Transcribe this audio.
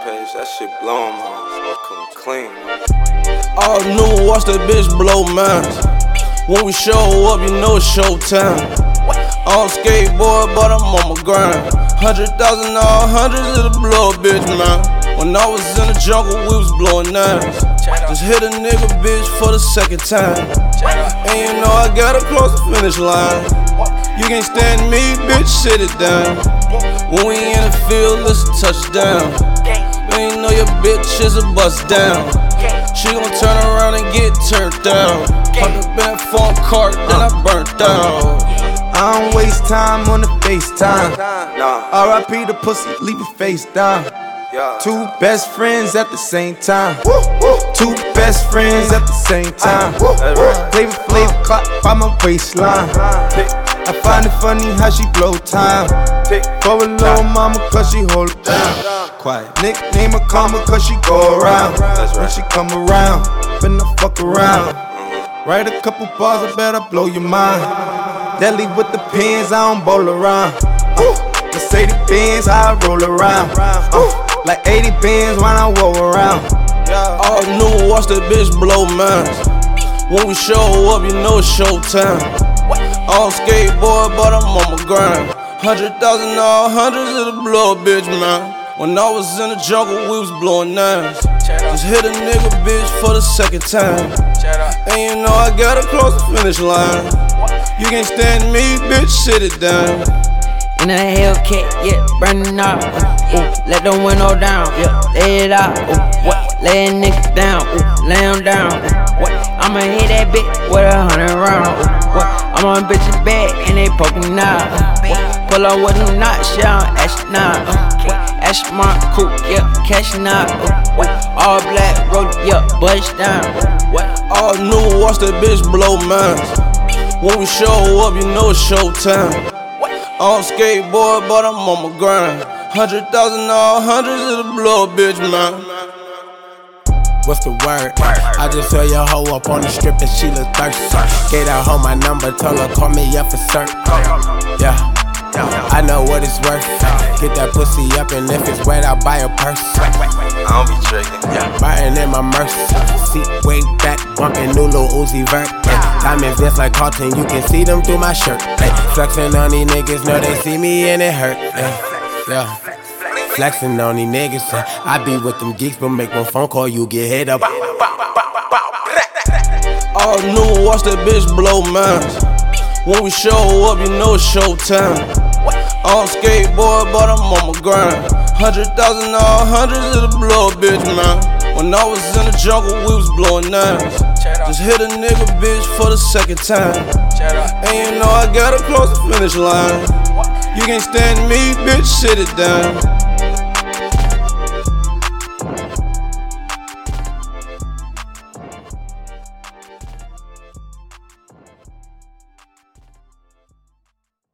page, that shit blowing my fucking clean. All new, watch that bitch blow minds. When we show up, you know it's showtime. On skateboard, but I'm on my grind. Hundred thousand, all hundreds of the blow, bitch, man. When I was in the jungle, we was blowing nines. Just hit a nigga, bitch, for the second time. And you know I gotta cross the finish line. You can't stand me, bitch, sit it down. When we in the field, a touchdown. And you know your bitch is a bust down. She gon' turn around and get turned down. Popped up in that phone cart, then I burnt down. I don't waste time on the FaceTime. Nah, RIP the pussy, leave it face down. Two best friends at the same time. Two best friends at the same time. That's right. Flavor Flav clock by my waistline. I find it funny how she blow time. Tick, For a little mama, cause she hold it down. Quiet. Nickname her karma, cause she go around. That's When she come around, finna fuck around. Write a couple bars, I better blow your mind. Deadly with the pins, I don't bowl around. Uh, Mercedes Benz, I roll around. Like 80 bins when I roll around. All new, watch that bitch blow minds. When we show up, you know it's showtime. On skateboard, but I'm on my grind. Hundred thousand, all hundreds of the blow, bitch, man. When I was in the jungle, we was blowing nines. Just hit a nigga, bitch, for the second time. And you know I gotta cross the finish line. You can't stand me, bitch, sit it down. In a Hellcat, yeah, burning up. Ooh, let the window down, yeah, lay it out. Ooh, what? Lay a nigga down, ooh, lay him down. Ooh, what? I'ma hit that bitch with a hundred round. Ooh, what? I'm on bitch's back and they poking out. Ooh, what? Pull up with them knots, yeah, I'm ashing out. Ooh. Ash uh, my coupe, yeah, cashing out. Ooh, what? All black, roll, yeah, bust down. Uh, Ooh, what? All new, watch that bitch blow minds. When we show up, you know it's showtime. On skateboard, but I'm on my grind. Hundred thousand, all hundreds of the blow, bitch, man. What's the word? I just saw your hoe up on the strip and she look thirsty. Gave that hoe my number, told her call me up for cert. Yeah, I know what it's worth. Get that pussy up and if it's wet, I'll buy a purse. I don't be tricking. Biting in my mercy. Seat way back, bumping new Lil Uzi Vert. Ay, diamond vents like Carlton, you can see them through my shirt. Ay, flexing on these niggas, know they see me and it hurt. Yeah, yeah. Flexing on these niggas, I be with them geeks, but make one phone call, you get hit up. All new, watch that bitch blow minds. When we show up, you know it's showtime. On skateboard, but I'm on my grind. Hundred thousand, all hundreds of the blow, bitch, man. When I was in the jungle, we was blowing nines. Just hit a nigga, bitch, for the second time. And you know I gotta cross the finish line. You can't stand me, bitch, sit it down.